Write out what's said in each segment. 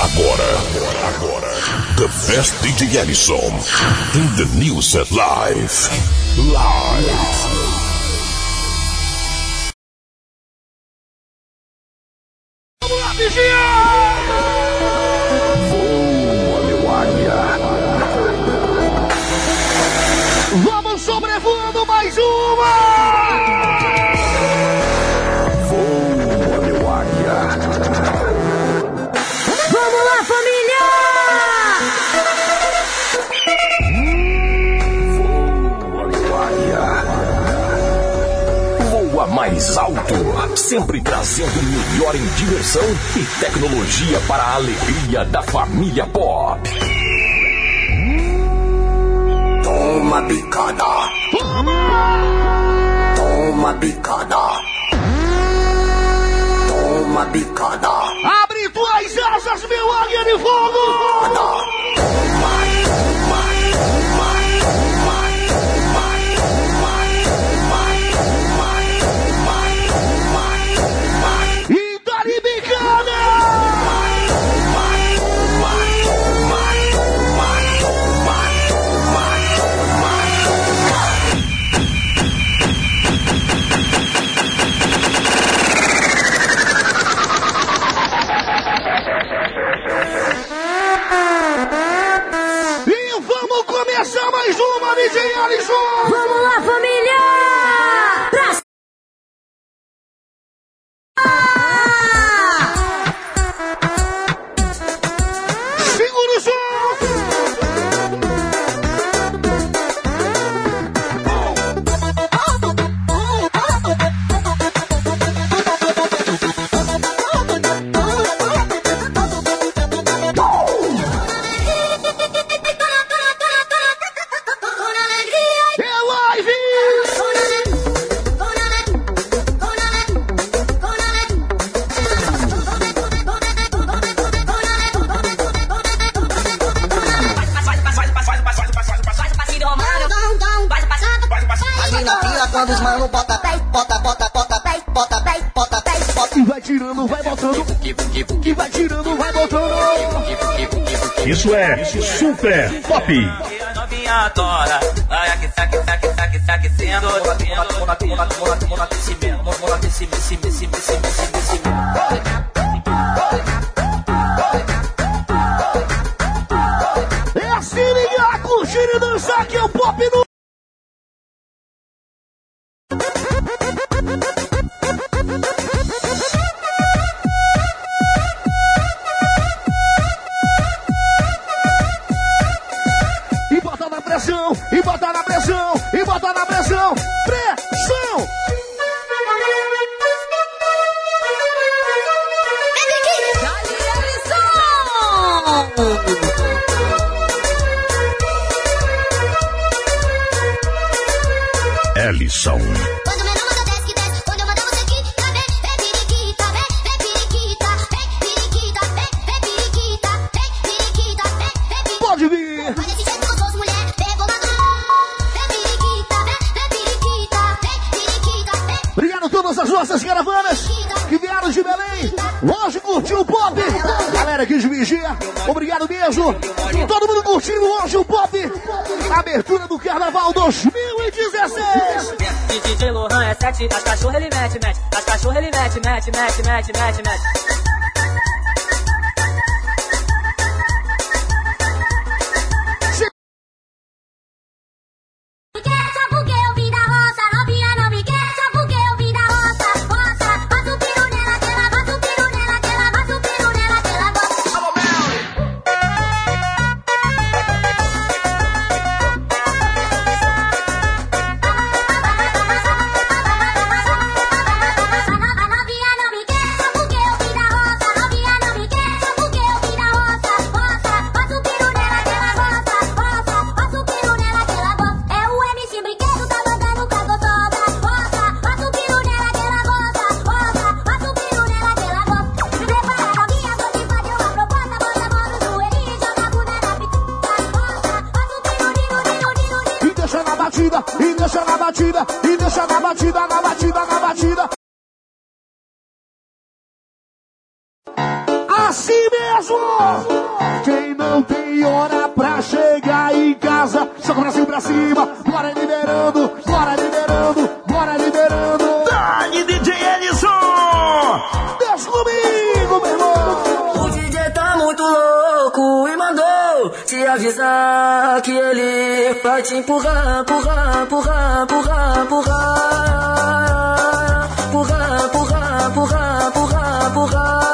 Agora, agora, agora. The Best DJ Edison. In the news at Live. Vamos lá, bichinha! Voa, meu águia. Vamos sobrevoando mais um! sempre trazendo o melhor em diversão e tecnologia para a alegria da família Pop. Toma bicada. Toma bicada. Toma bicada. Abre tuas asas, meu águia de fogo! Bicada. happy. Tchau! Carnaval 2016. DJ Lohan é sete, as cachorras ele mete, mete, as cachorras ele mete, mete, mete, mete, mete, mete. batida, e deixa na batida, e deixa na batida, na batida, na batida. Assim mesmo! Quem não tem hora pra chegar em casa, só o Brasil pra cima, bora liberando, bora liberando, bora liberando. Avisar que ele vai te empurrar, empurrar, empurrar, empurrar, empurrar. Empurrar, empurrar, empurrar, empurrar, empurrar.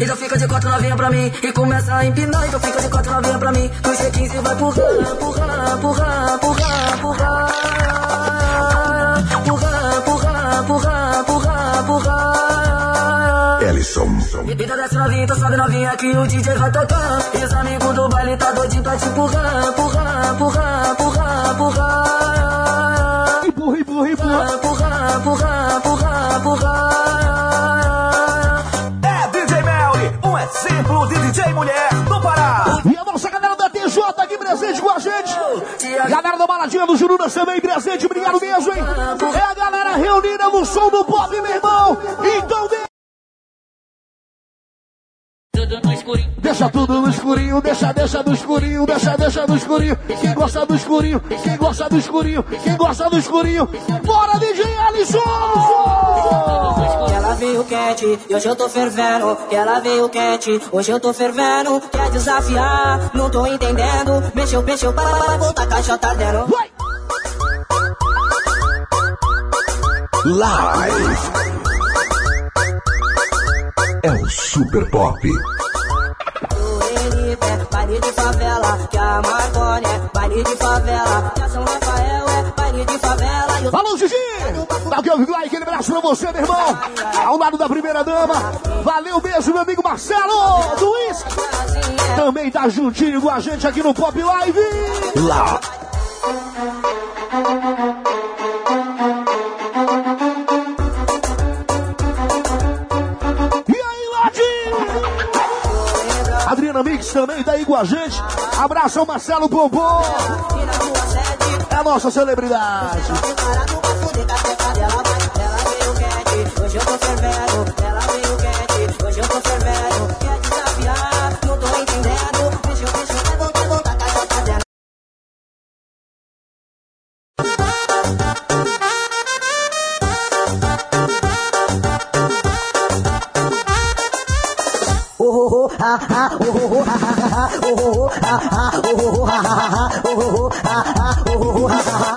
Então fica de quatro novinha pra mim e começa a empinar. Então fica de quatro novinha pra mim. No G15 vai empurrar, empurrar, empurrar, empurrar, empurrar. Ellison. Então desce novinha, então sobe novinha que o DJ vai tocar. E os amigos do baile tá doidinho pra te empurrar, empurrar, empurrar, empurrar, empurrar. Empurra, empurra, empurra! Empurrar, empurrar, empurrar, empurrar. É DJ Melly, um exemplo de DJ mulher do Pará. E a nossa galera da TJ aqui presente com a gente. Galera da Baladinha do Jurunas também presente, obrigado mesmo, hein? É a galera reunida no som do pop, meu irmão. Então vem. Tudo no escurinho. Deixa tudo no escurinho, deixa, deixa do escurinho, deixa, deixa do escurinho. Quem gosta do escurinho, quem gosta do escurinho, quem gosta do escurinho. Bora, DJ Alisson! Ela veio quente, e hoje eu tô fervendo. Ela veio quente, hoje eu tô fervendo. Quer desafiar, não tô entendendo. Mexeu, mexeu, para, para, volta, a caixa tá dentro. Live. É o Super Pop. É baile de favela, que a Marconi é baile de favela. Que a São Rafael é baile de favela. E o Alô, Gigi! Dá aquele like, aquele abraço pra você, meu irmão. Ao lado da primeira dama. Valeu mesmo, meu amigo Marcelo Whisky. Também tá juntinho com a gente aqui no Pop Live. Lá. Adriana Mix também tá aí com a gente. Abraço ao Marcelo Bombom. É a nossa celebridade. Hoje eu tô fervendo.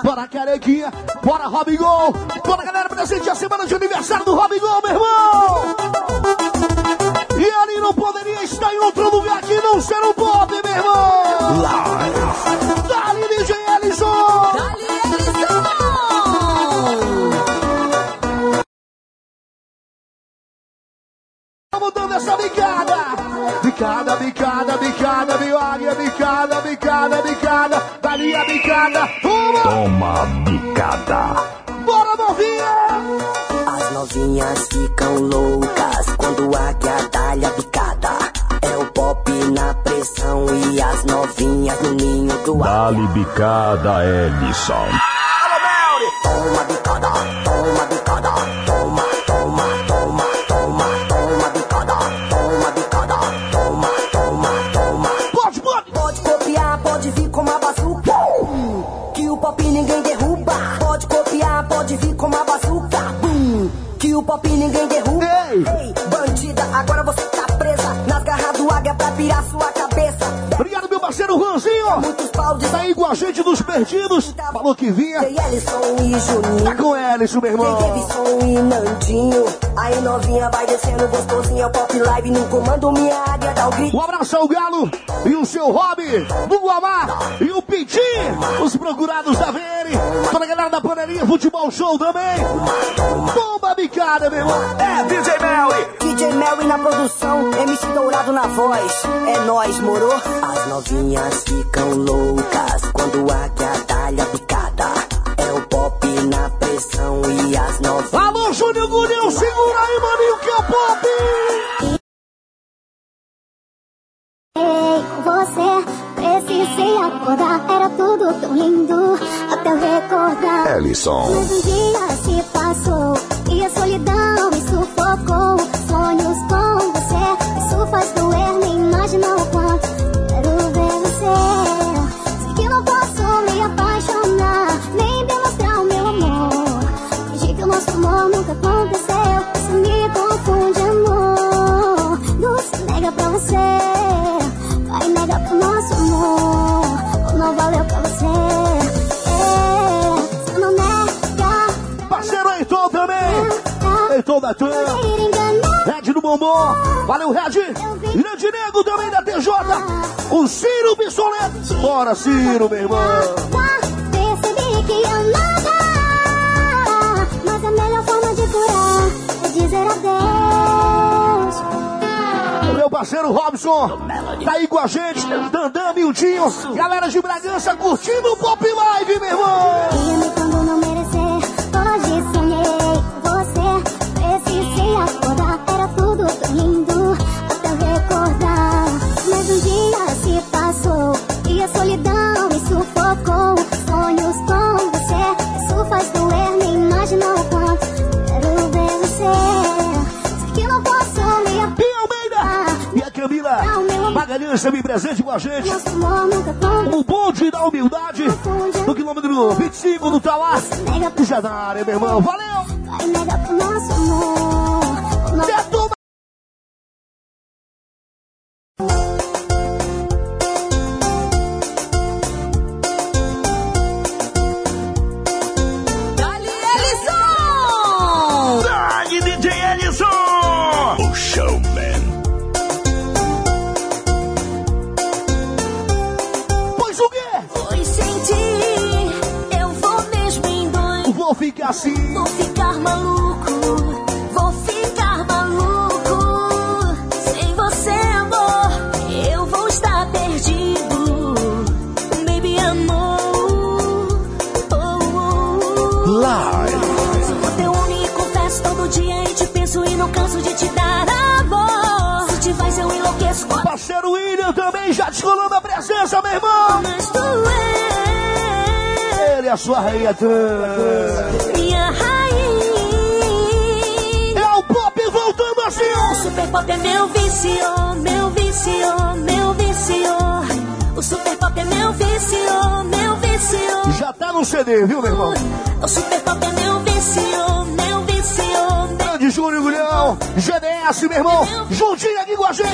Bora, carequinha. Bora, Robigol. Bora, galera, presente a semana de aniversário do Robigol, meu irmão. Ellison, meu irmão. Davidson e Nandinho. Aí novinha vai descendo gostosinha. Pop live no comando, minha águia dá o grito. Um abraço ao Galo e o seu Hobby, do Guamá e o Pitim, os procurados da VN, toda a galera da panelinha, futebol show também. Bomba bicada, meu irmão. É DJ Melly. DJ Mary na produção, MC Dourado na voz. É nós, moro? As novinhas ficam loucas quando a águia talha picada. Ellison. Um dia se passou e a solidão me sufocou. Sonhos com você, isso faz doer, nem imagina o quanto. Quero ver você. Sei que não posso me apaixonar, nem demonstrar o meu amor. Fingir que o nosso amor nunca aconteceu. Isso me confunde, amor. Luz nega pra você. Everton da Tam. Red do Bombom. Valeu, Red. Grande Nego também da TJ. O Ciro Bissoleto. Bora, Ciro, meu irmão. Percebi que eu nada, mas a melhor forma de curar é dizer adeus. Meu parceiro Robson tá aí com a gente. Dandan, Mildinho. Galera de Bragança curtindo o Pop Live, meu irmão. Você. Sei que não posso me E Almeida e a Camila Magalhães também presente com a gente. O bonde da humildade no quilômetro 25 do Tauá. Do Jadária, meu irmão. Valeu! vai negar pro nosso amor. O GDS, meu irmão. Juntinho aqui com a gente.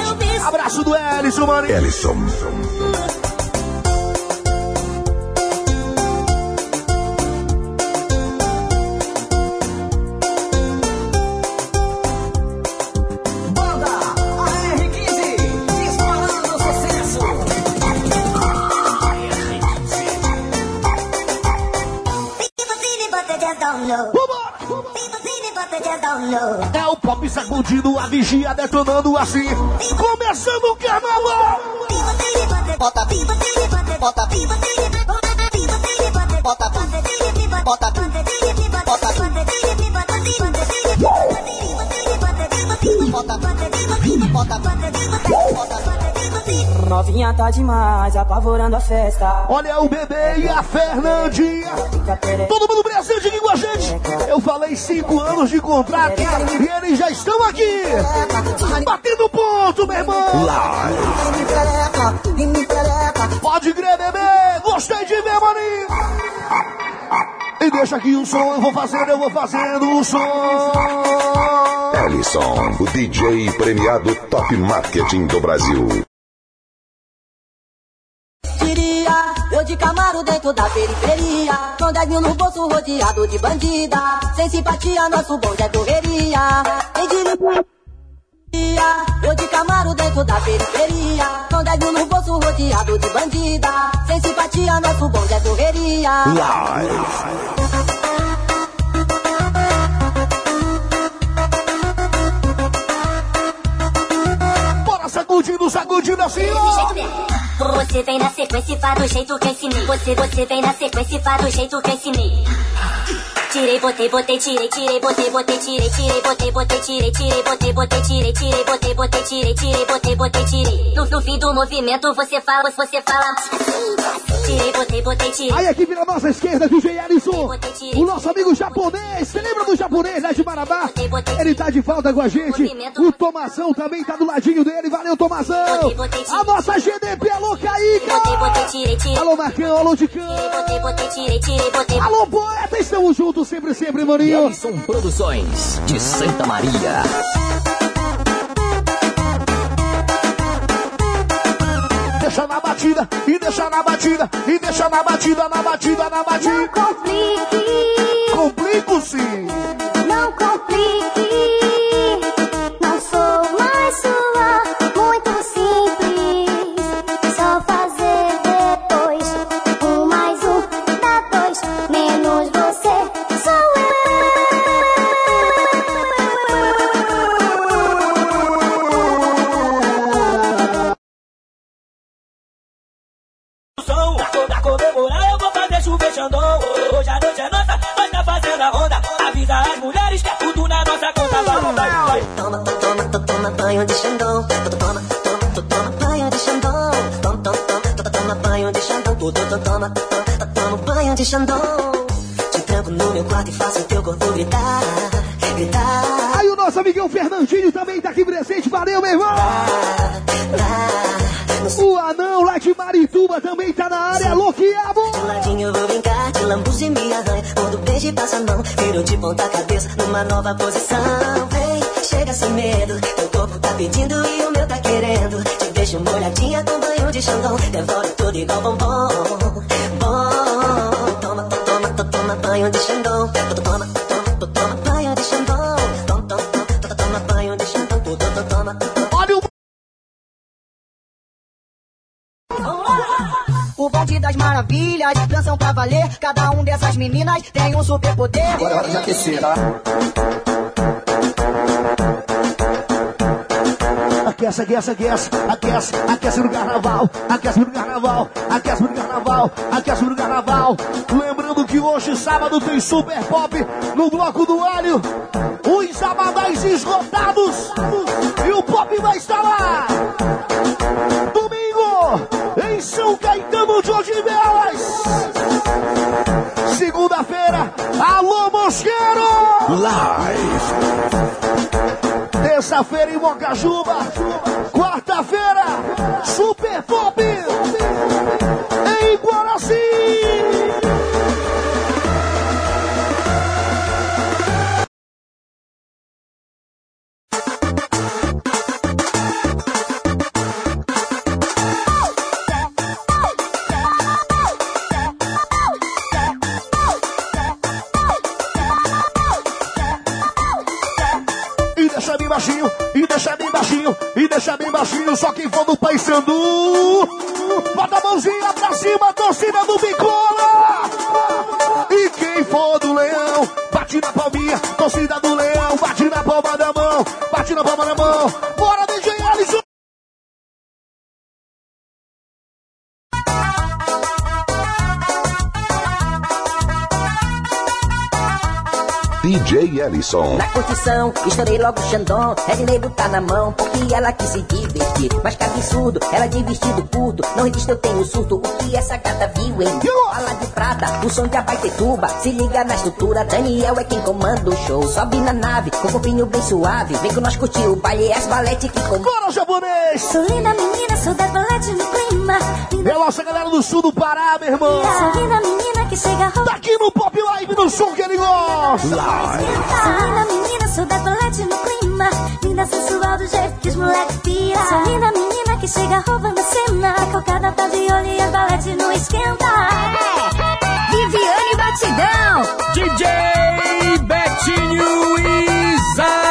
Abraço do Ellison, mano. Ellison. Bota, but they see me, bota, but they see me, bota. but they see me. Novinha tá demais, apavorando a festa. Olha o bebê e a Fernandinha. Todo mundo presente aqui com a gente. Eu falei cinco anos de contrato e eles já estão aqui. Batendo ponto, meu irmão. Live. Pode crer, bebê. Gostei de ver, maninho. E deixa aqui o som, eu vou fazendo, eu vou fazendo o som. Ellison, o DJ premiado Top Marketing do Brasil. De Camaro dentro da periferia. Com 10 mil no bolso rodeado de bandida. Sem simpatia, nosso bonde é correria. Diria? Eu de Camaro dentro da periferia. Com 10 mil no bolso rodeado de bandida. Sem simpatia, nosso bonde é correria. Live. Bora sacudindo, sacudindo assim, ó. Você vem na sequência e faz do jeito que eu ensinei. Você, você vem na sequência e faz do jeito que eu ensinei. Tirei, botei, botei, tirei, tirei, botei, botei, tirei, tirei, botei, botei, tirei, tirei, botei, botei, tirei, tirei, botei, botei, tirei, tirei, botei, botei, tirei. No, no fim do movimento você fala, você fala. Tirei, botei, botei, tirei. Aí aqui na nossa esquerda, DJ Ellison. O nosso amigo japonês. Você lembra do japonês lá de Marabá? Ele tá de volta com a gente. O Tomazão também tá do ladinho dele. Valeu, Tomazão. A nossa GDP, alô, Caíca. botei, tirei, tirei. Alô, Marcão, alô, Dicão. Alô, poeta, estamos juntos sempre, sempre, maninho. Ellison Produções de Santa Maria. Deixa na batida, e deixa na batida, e deixa na batida, na batida, na batida. Não complique, Complico sim. não complique. Na onda. Avisa as mulheres que é tudo na nossa conta. Vai, vai, vai. Toma, to- toma, to- toma banho de Xandão. To- Toma, toma, to- toma banho de Xandão. Toma, toma, toma, to- toma banho de Xandão. To- to- to- Toma, to- to- toma banho de Xandão. Te tranco no meu quarto e faço o teu corpo gritar, gritar. Aí o nosso amiguinho Fernandinho também tá aqui presente. Valeu, meu irmão. O anão lá de Marituba também tá na área. Alô, Quiabo. Do ladinho eu vou brincar, te lambuzo e me arranha. Quando beijo e passa a mão, viro de ponta cabeça numa nova posição. Vem, chega sem medo, teu corpo tá pedindo e o meu tá querendo. Te deixo molhadinha com banho de xandão, devoro tudo igual bombom. Bom, toma, to- toma, to- toma banho de xandão. To- Toma, toma, to- toma dançam pra valer. Cada um dessas meninas tem um superpoder. Agora é hora de aquecer, tá? Aquece, aquece, aquece, aquece, aquece no carnaval, aquece no carnaval, aquece no carnaval, aquece no carnaval. Lembrando que hoje, sábado, tem Super Pop no Bloco do Alho. Os abadás esgotados e o Pop vai estar lá. São Caetano de Odivelas. Segunda-feira, alô Mosqueiro! Terça-feira em Mocajuba. Quarta-feira, Super Pop Ellison. Na curtição, estourei logo o Xandão. Red Label tá na mão, porque ela quis se divertir. Mas que absurdo, ela de vestido curto. Não resiste, eu tenho surto. O que essa gata viu, hein? Fala de prata, o som de Abaitetuba. Se liga na estrutura, Daniel é quem comanda o show. Sobe na nave, com o corpinho bem suave. Vem com nós curtir o baile, é as valete que comanda. Bora, japonês. Sou linda menina, sou da balete É a nossa galera do sul do Pará, meu irmão. sou linda menina que chega a Tá aqui no Pop Live, no som que ele gosta. Linda menina, sou da balete no clima. Linda sensual do jeito que os moleques pira. Sou linda menina que chega roubando a cena. A cocada tá de olho e a balete não esquenta. Viviane Batidão. DJ Betinho Isabelense.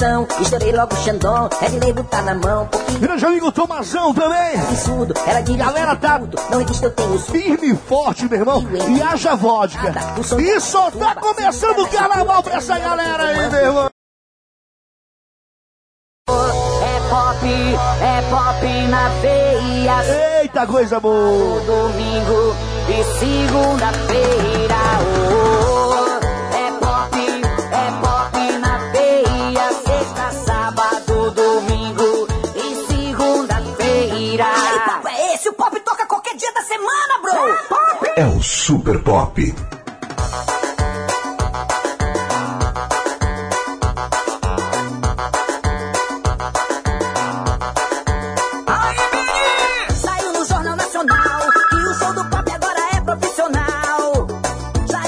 Na curtição, estourei logo o Xandão. Red Label tá na mão, porque Grande amigo Tomazão também. absurdo. Ela de Galera, tá-. Não resiste, eu tenho. Firme e forte, meu irmão. E haja vodka. E só tá começando o carnaval pra essa galera aí, meu irmão. É pop, é pop na veia. Eita, coisa boa. Domingo e segunda-feira.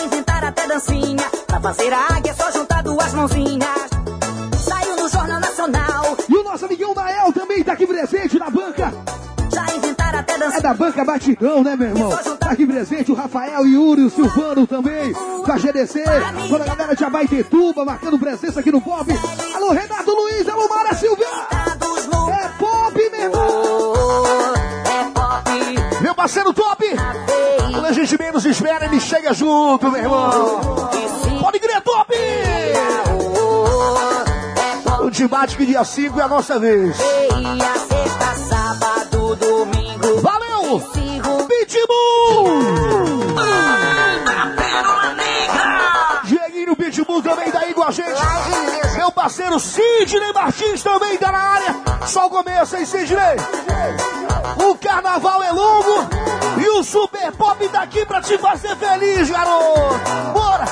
Inventaram até dancinha pra fazer a águia só juntar duas mãozinhas. Saiu no Jornal Nacional, E o nosso amiguinho Nael também tá aqui presente na banca. É da banca Batidão, né, meu irmão? Tá aqui presente o Rafael, Yuri, o Silvano também. Da GDC, toda a galera de Abaitetuba marcando presença aqui no Pop. Alô, Renato Luiz, alô, Mara no... É Pop, meu irmão. É pop Meu parceiro top. Quando a gente menos espera, ele chega junto, meu irmão. Pode crer, top. O temático dia 5 é a nossa vez. feia, sexta, sábado, domingo. Pitbull! Pitbull! Ah, Dieguinho Pitbull também tá aí com a gente. Meu parceiro Sidney Martins também tá na área. Só o começo, hein, Sidney? O carnaval é longo e o Super Pop tá aqui pra te fazer feliz, garoto. Bora!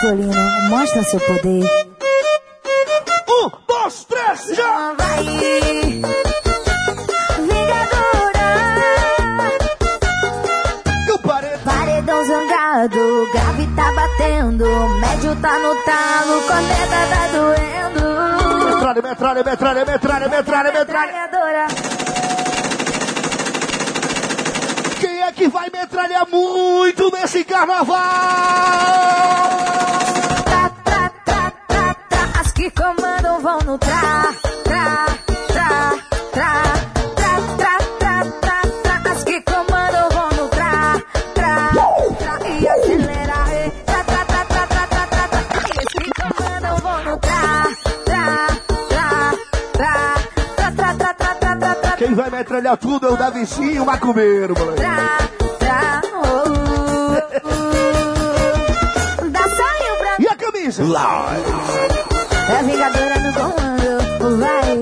Vai, Zolino, mostra seu poder. Um, dois, três, já. Vai, Vingadora. E o paredão. Paredão zangado, grave tá batendo, médio tá no talo, corneta tá doendo. Metralha, metralha, metralha, metralha, metralha, metralha. Metralhadora. Quem é que vai metralhar muito nesse carnaval? Tra, tra, tra, tra, tra, as que comandam vão no metralhar tudo é o Davicinho, o macumbeiro, moleque. tra, tra, oh, oh, oh. Dá saiu pra E a camisa? É a Vingadora no comando, vai.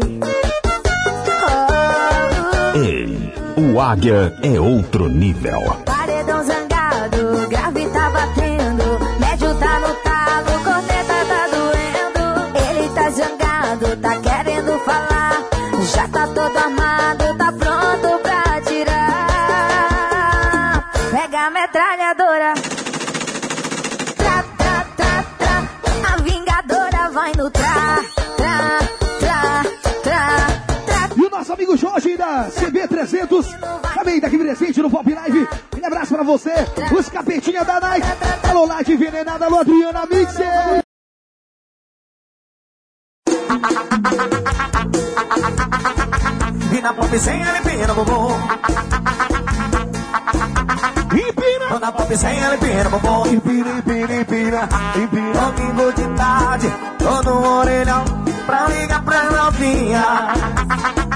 Oh, Ei, o Águia é outro nível. paredão zangado, grave tá batendo, médio tá no talo, corneta tá doendo. Ele tá zangado, tá querendo falar, já tá todo 300. Também daqui presente no Pop Live. Um abraço pra você. Os capetinhos da Nike. Alô, Light Envenenada. Alô, Adriana Mixer. Vina pop sem LP no bumbum. Empina. Dona pop sem LP no bumbum. Empina, empina, empina. Empina. Domingo de tarde, todo orelhão. Pra ligar pra novinha.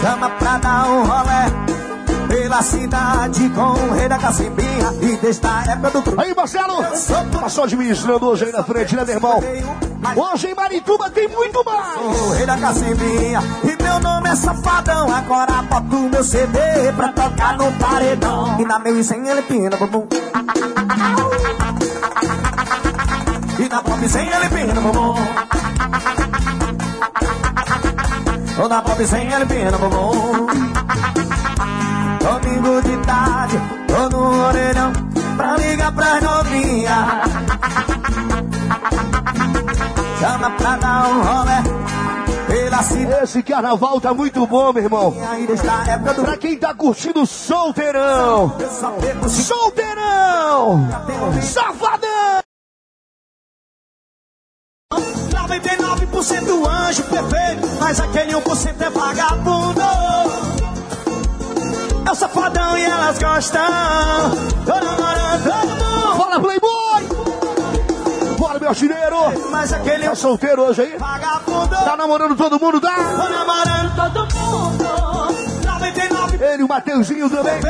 Chama pra dar um rolé pela cidade com o rei da cacimbinha e desta época do Aí, Marcelo, passou administrando hoje aí na frente, né, meu irmão? Hoje em Marituba tem muito mais. O rei da cacimbinha E meu nome é Safadão. Agora boto meu CD pra tocar no paredão. E na meu e sem ele pina bumbum E na pop sem ele pina bumbum Na pop sem ele pina bumbum Domingo de tarde Tô no orelhão Pra ligar pras novinhas Chama pra dar um cidade Esse carnaval tá muito bom, meu irmão. Pra quem tá curtindo solteirão. Solteirão! Safadão! 99% anjo perfeito, mas aquele 1% é vagabundo. É o safadão e elas gostam. Tô namorando todo mundo, Fala, Playboy! Bora, meu chineiro! mas aquele Tá solteiro hoje aí? vagabundo. Tá namorando todo mundo, Tô tá? namorando todo mundo. 99% Ele, o Mateuzinho também.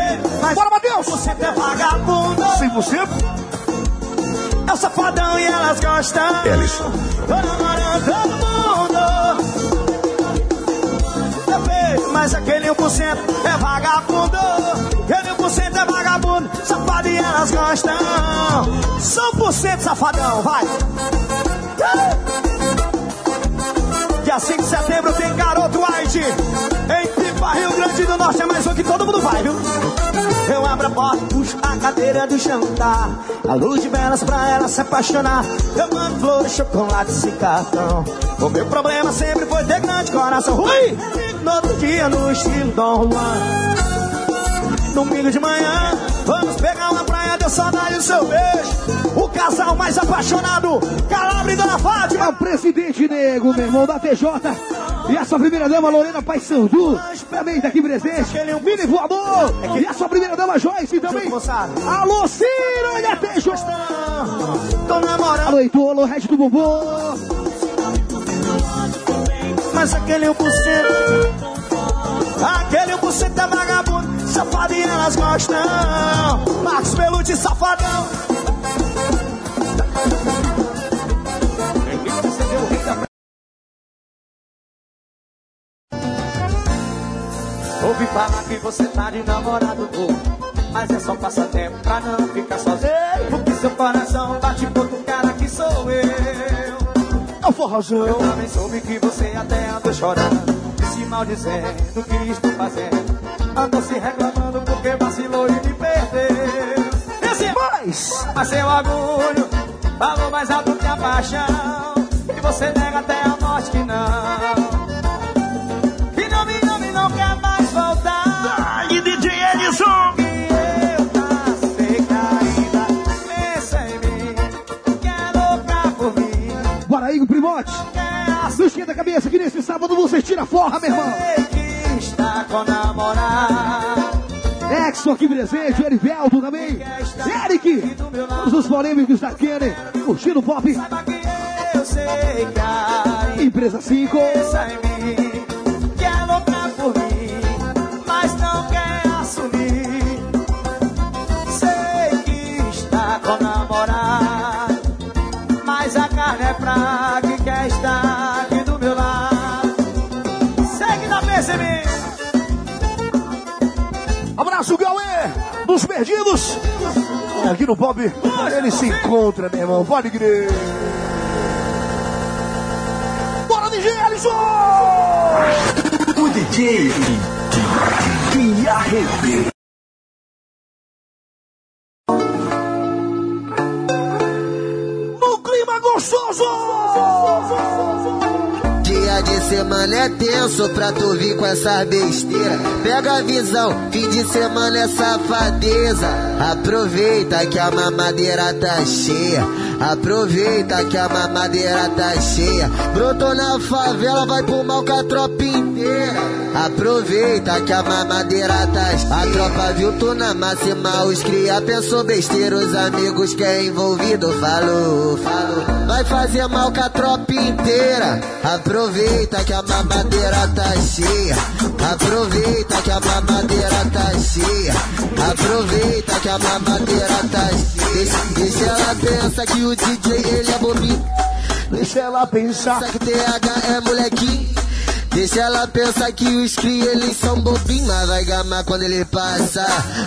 mas Bora, Mateus! 1% é vagabundo. 100%? É o safadão e elas gostam. Ellison. Tô namorando todo mundo. Perfeito, mas aquele 1% é vagabundo. Aquele 1% é vagabundo. Safado e elas gostam. São por cento safadão, vai. Dia 5 de setembro tem Garoto White. Em do Norte. É mais um que todo mundo vai, viu? Eu abro a porta, puxo a cadeira do jantar. A luz de velas pra ela se apaixonar. Eu mando flores, chocolates e cartão. O meu problema sempre foi ter grande coração. Ui! No outro dia, no estilo Dom Juan. Domingo de manhã, vamos pegar uma praia, deu saudade do seu beijo. Casal mais apaixonado, Calabra e Dona É Fátima. o presidente nego, meu irmão da TJ. E a sua primeira dama, Lorena Paissandu, também tá aqui presente. Mini voador. E a sua primeira dama, Joyce, também. Alô, Ciro e a TJ. Tô namorando, Alô, Heitor, alô, Red do Bumbum. mas aquele 1%. Aquele buceta vagabundo, safado e elas gostam. Marcos Pelute, safadão. Ouvi falar que você tá de namorado novo Mas é só passatempo pra não ficar sozinho. Porque seu coração bate por outro cara que sou eu. É o forrozão. Eu também soube que você até andou chorando E se maldizendo o que estou fazendo? Andou se reclamando porque vacilou e me perdeu. E assim, Mas, mas seu orgulho falou mais alto que a paixão E você nega até a morte que não cabeça que nesse sábado você tira forra, meu irmão. que está com Exo aqui presente, Eriveldo também. Eric, todos os polêmicos da Kenny, curtindo o pop. Saiba que eu sei cair Empresa 5. Pensa em mim Que é louca por mim Mas não quer assumir Sei que está com namorado perdidos. Aqui no pop, ele se encontra, meu irmão. Pode crer. Bora, DJ Alisson! O DJ que arrebenta. Tenso pra tu vir com essa besteira. Pega a visão, fim de semana é safadeza. Aproveita que a mamadeira tá cheia. Aproveita que a mamadeira tá cheia. Brotou na favela, vai pro mal com a tropa inteira. Aproveita que a mamadeira tá cheia. A tropa viu tu na máxima, os cria pensou besteira. Os amigos que é envolvido falou, falou. Vai fazer mal com a tropa inteira. Aproveita que a mamadeira tá cheia. Aproveita que a mamadeira tá cheia. Aproveita que a mamadeira tá cheia. Deixa, deixa ela pensar que o DJ ele é bobinho. Deixa ela pensar. Pensa que TH é molequinho. Deixa ela pensar que os cria eles são bobinhos, mas vai gamar quando ele passa.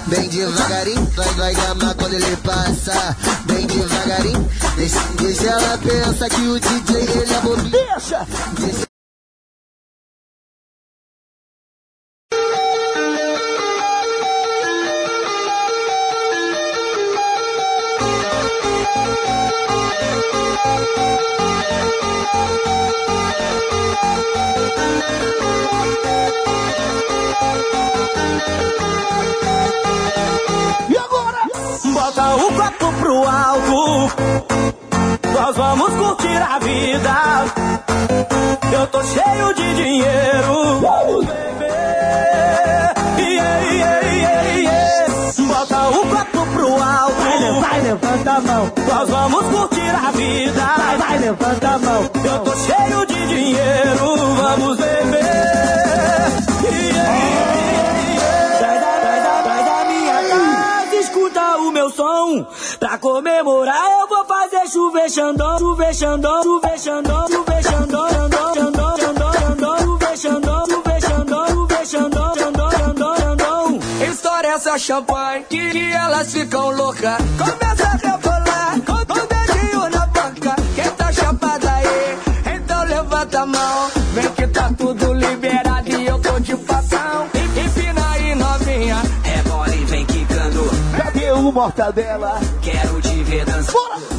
Bem devagarinho, vai, vai gamar quando ele passa. Bem devagarinho. Deixa, deixa ela pensar que o DJ ele é bobinho. Deixa! Deixa xandão, chover xandão, chover xandão, chover xandão, xandão, xandão, xandão, xandão, chover xandão, chover xandão, chover xandão, xandão, xandão, xandão. Estoura essa champanhe que, que elas ficam loucas. Começa a rebolar com com o dedinho na boca. Quem tá chapada aí? Então levanta a mão. Vem que tá tudo liberado e eu tô de facão. Empina aí novinha. Rebola e vem quicando. Cadê o mortadela? Quero te ver dançando. A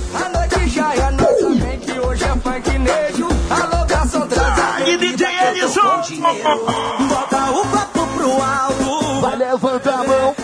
Bota o copo pro alto. Vai, levanta a mão.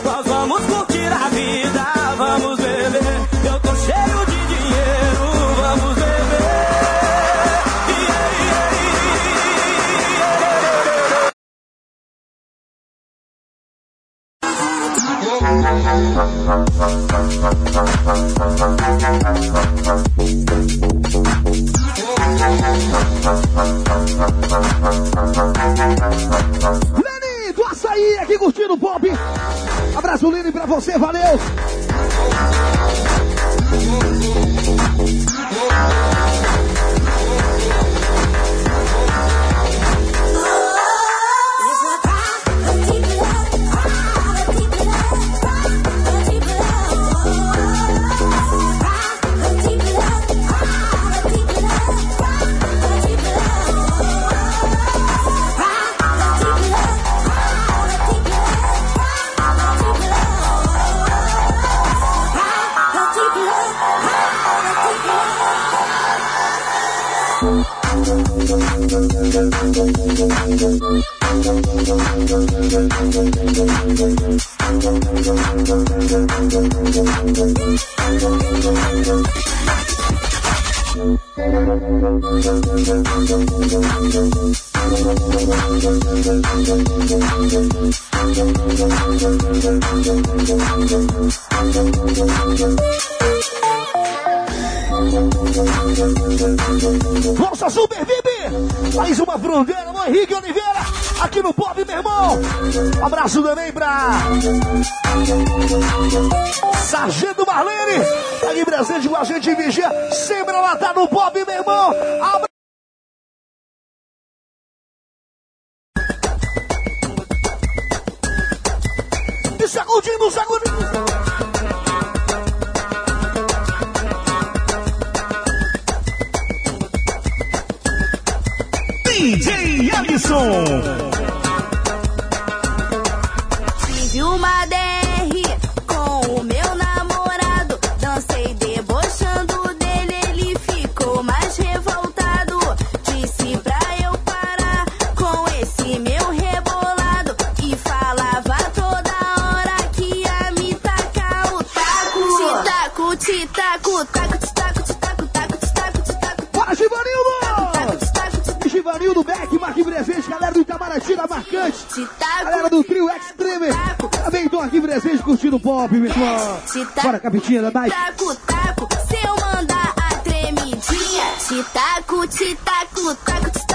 Nossa Super VIP, mais uma frundeira, o Henrique Oliveira, aqui no Pop, meu irmão. Um abraço também pra Sargento Marlene, tá aqui presente com a gente em Vigia, sempre ela tá no Pop, meu irmão. Abra Sacudindo, segundinho. Alisson. Tive uma Se tá Galera do trio Extreme. Vem tô aqui presente curtindo pop, meu irmão. Bora, capitinha da Night. Taco, taco, se eu mandar a tremidinha. Te taco, te taco, taco, te taco.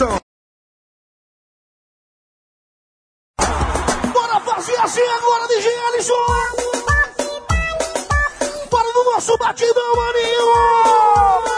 Atenção! Bora fazer assim, assim agora, DJ Alisson! Para no nosso batidão, maninho!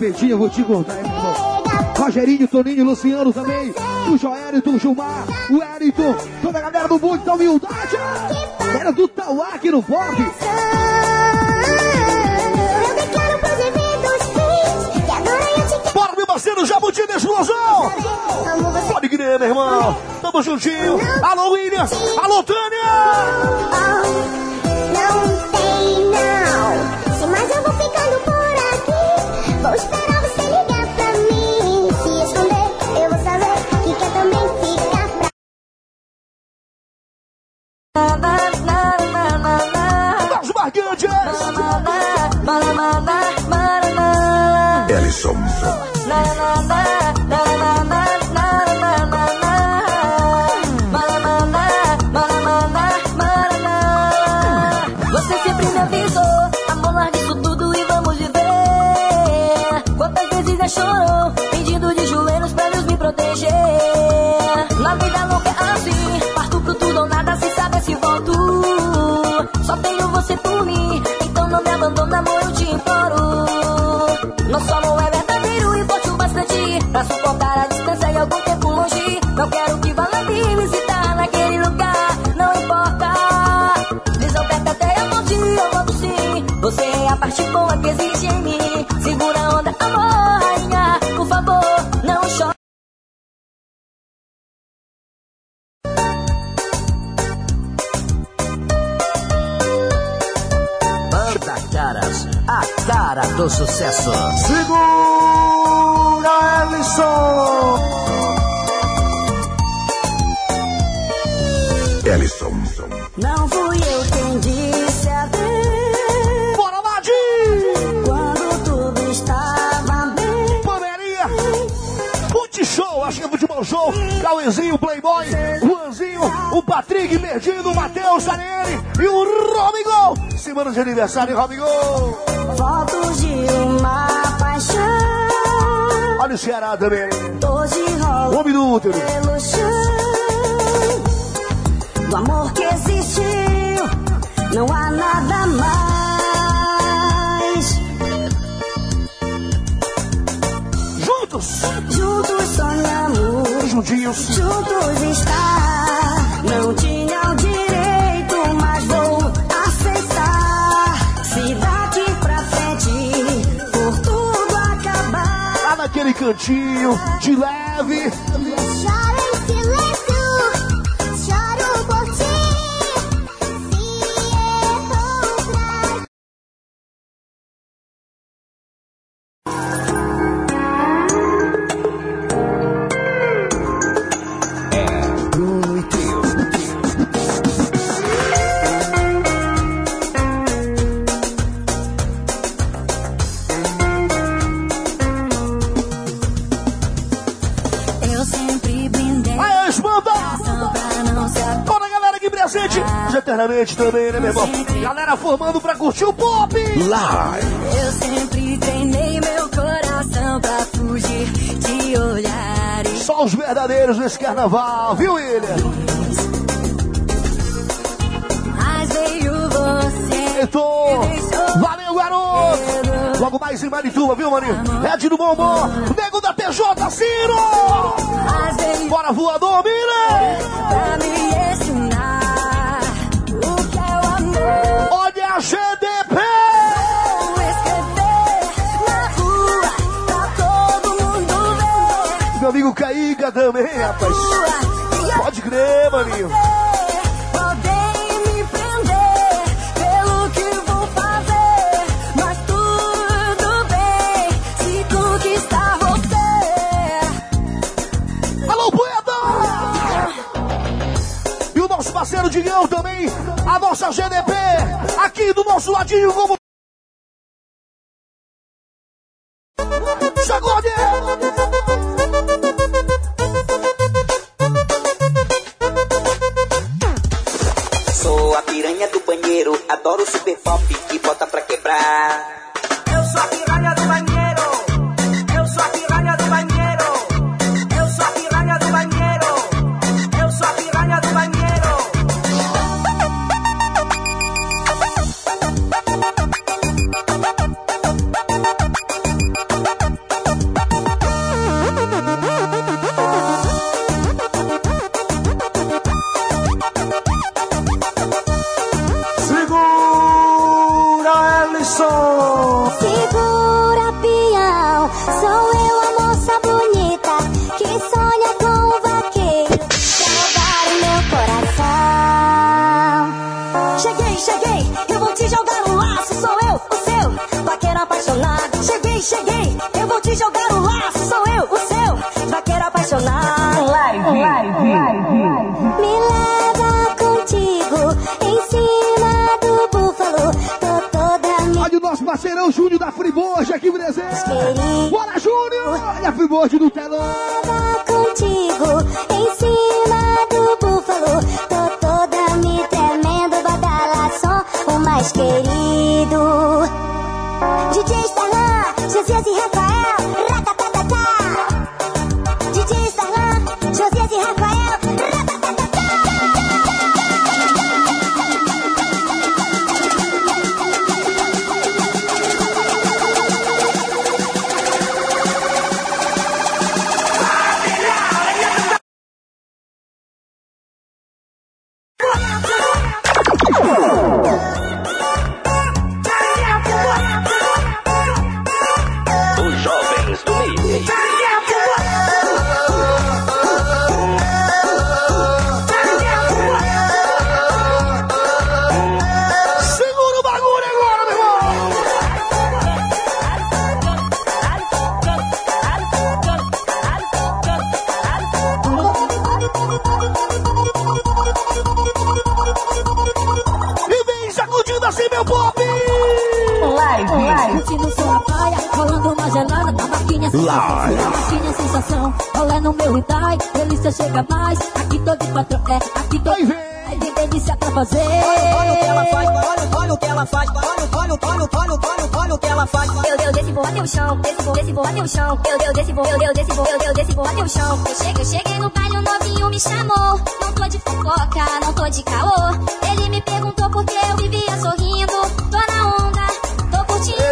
tapetinho, eu vou te contar, hein, Rogerinho, Toninho, Luciano também, o Joelito, o Gilmar, o Eriton, toda a galera do mundo da humildade, Era do Tauá aqui no Pop. Bora, meu parceiro, Jabuti da explosão! Pode crer, meu irmão! Tamo juntinho! Alô, William! Alô, Tânia! paixão, pedindo de joelhos pra Deus me proteger. Na vida louca assim, parto pro tudo ou nada, se sabe se volto. Só tenho você por mim, então não me abandona, amor, eu te imploro. Nosso amor é verdadeiro e forte o bastante pra suportar a distância e algum tempo longe. Não quero aniversário, Robigol! cantinho de leve. importante também, né, meu irmão? Galera formando pra curtir o pop! Live! Eu sempre treinei meu coração pra fugir de olhares. Só os verdadeiros nesse carnaval, viu, William? Mas veio você. Então, valeu, garoto! Logo mais em Marituba, viu, maninho? Red do Bombom, Nego da TJ, Ciro! Bora voador, mira! amigo Caíca também, rapaz. Pode crer, maninho. parceiro Digão também, a nossa GDP, aqui do nosso ladinho, como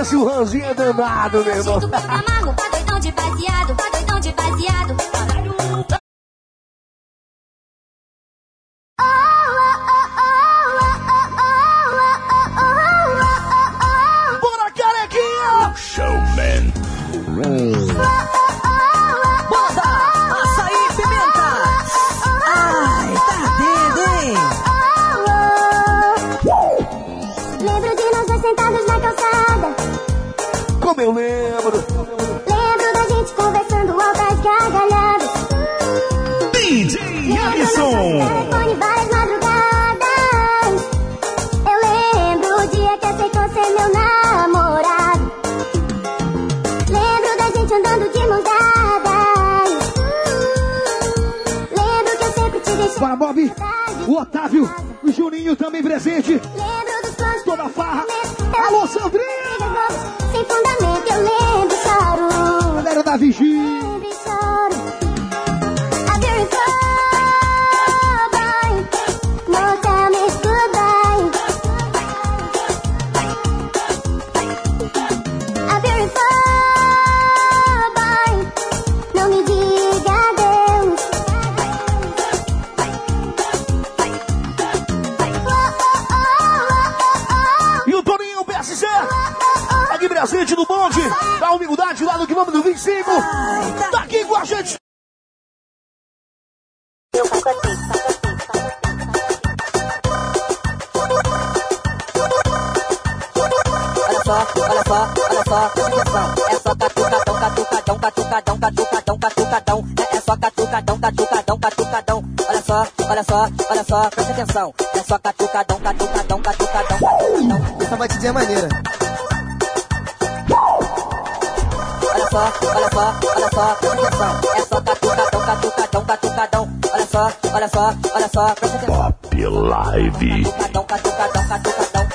churranzinho danado, meu irmão. Doidão de doidão de. Bora, carequinha! Showman. Hooray. como eu lembro. Lembro da gente conversando altas gargalhadas. DJ Alisson. telefone várias madrugadas. Eu lembro o dia que aceitou ser é meu namorado. Lembro da gente andando de mãos dadas. Lembro que eu sempre te deixei. Para Bob, o Otávio, o Juninho também presente. Lembro dos planos. Toda a farra. Alô, Sandrinho. 必须 no quilômetro 25. Tá aqui com a gente. Olha só, olha só, olha só, atenção. É só catucadão, catucadão, catucadão, catucadão, catucadão. É, é só catucadão, catucadão, catucadão. Olha só, olha só, olha só, presta atenção. É só catucadão, catucadão, catucadão, catucadão. Essa batidinha é maneira. Olha só, olha só, olha só, atenção. É só catucadão, catucadão, catucadão. Olha só, olha só, olha só, presta atenção. Pop Live. Catucadão, catucadão, catucadão.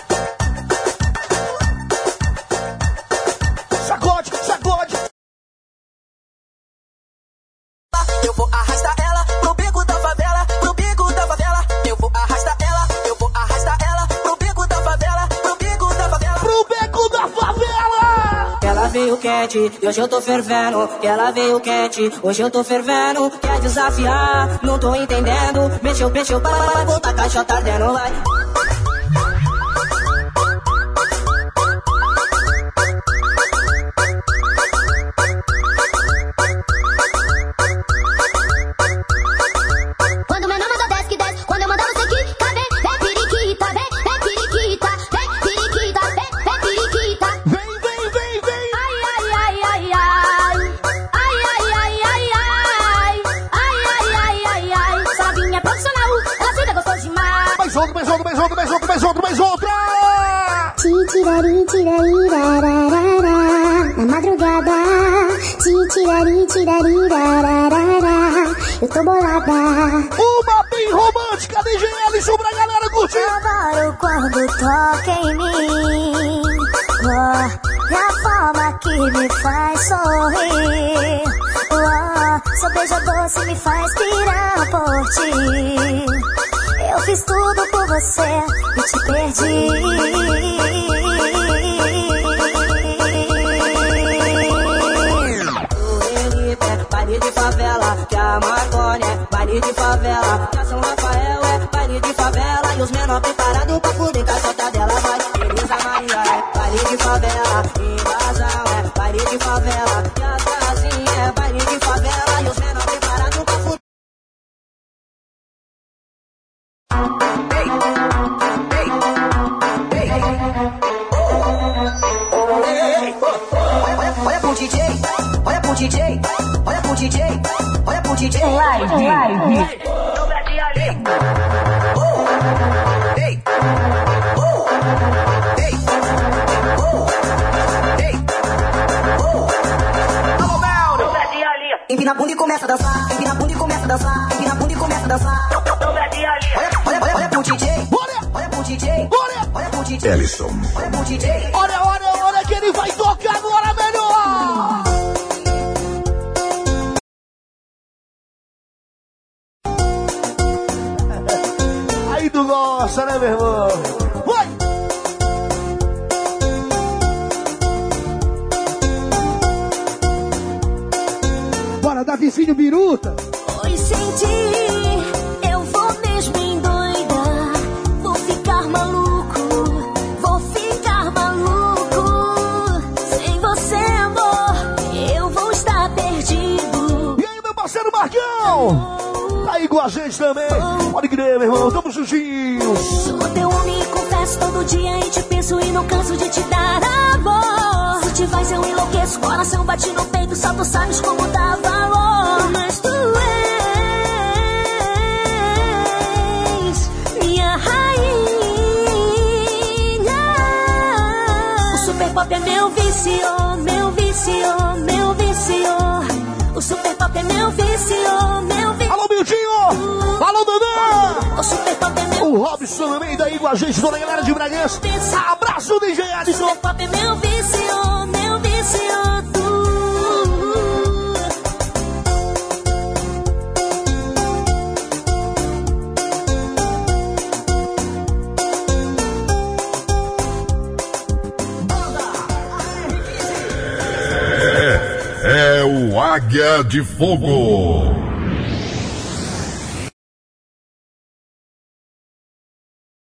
Veio quente, e hoje eu tô fervendo. Ela veio quente, hoje eu tô fervendo. Quer desafiar? Não tô entendendo. Mexeu, mexeu, vai, volta a caixa tá dentro, vai. Titirari, tirari, rararara, na madrugada. Titirari, tirari, rararara, eu tô bolada. Uma bem romântica, DJ Ellison pra galera curtir. Adoro quando toca em mim. Oh, é a forma que me faz sorrir. Oh, seu beijo doce me faz pirar por ti. Eu fiz tudo por você e te perdi. Baile de favela, a São Rafael é baile de favela, e os menor preparados pra fuder com a chota dela, vai. Teresa Maria é baile de favela, Live. Empina bunda e começa a dançar, empina a bunda e começa a dançar, empina a bunda e começa a dançar. Olha, olha, olha, pro DJ, Olha, olha pro DJ, olha pro DJ, Ellison. Gosta, né, meu irmão? Vai! Bora, Davizinho Biruta. Oi, senti, a gente também. Pode crer, meu irmão. Tamo juntinhos. Sou teu homem confesso todo dia e te penso e não canso de te dar amor. Se te faz eu enlouqueço, coração bate no peito, só tu sabes como dá valor. Mas tu és minha rainha. O super pop é meu vício, meu vício, meu vício. O super pop é meu vício, meu vício. Alô, Mildinho! Alô, Dudan! O super pop é meu O Robson também tá aí com a gente, toda a galera de Bragança. Abraço, DJ Alisson. Super pop é meu vício, meu vício. Águia de Fogo.